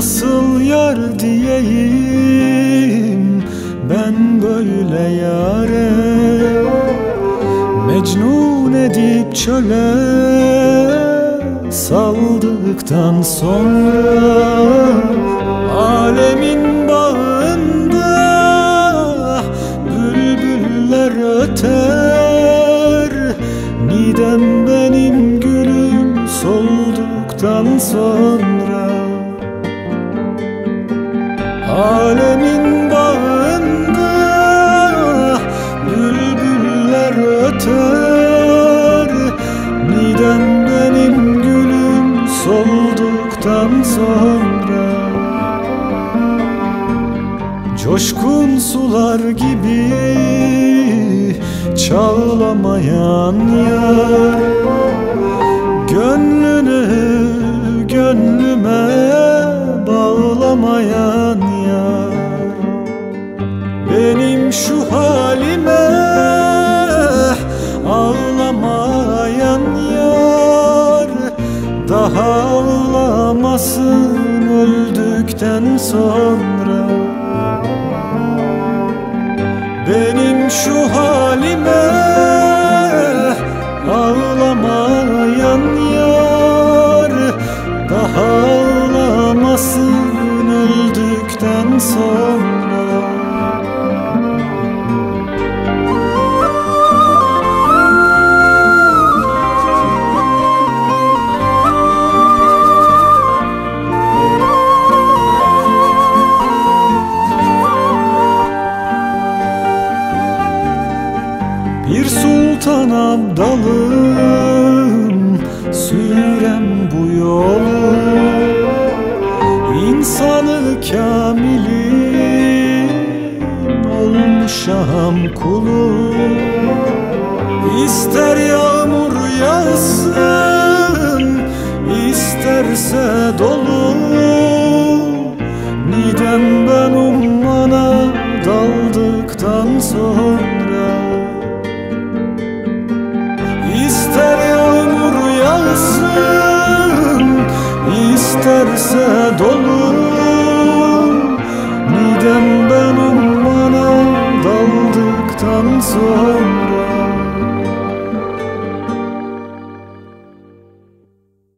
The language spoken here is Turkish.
Nasıl yar diyeyim ben böyle yare? Mecnun edip çöle saldıktan sonra Alemin bağında bülbüller öter. Nidem benim gülüm solduktan sonra Alemin bağında bülbüller öter Nidem benim gülüm solduktan sonra? Coşkun sular gibi çağlamayan yar. Gönlünü gönlüme Benim şu halime ağlamayan yar Daha ağlamasın öldükten sonra. Benim şu halime ağlamayan yar Daha ağlamasın öldükten sonra abdalım Sürem bu yolu. İnsanı kamilin Olmuşam kulu İster yağmur yağsın isterse dolu isterse dolu. Nidem ben ummana daldıktan sonra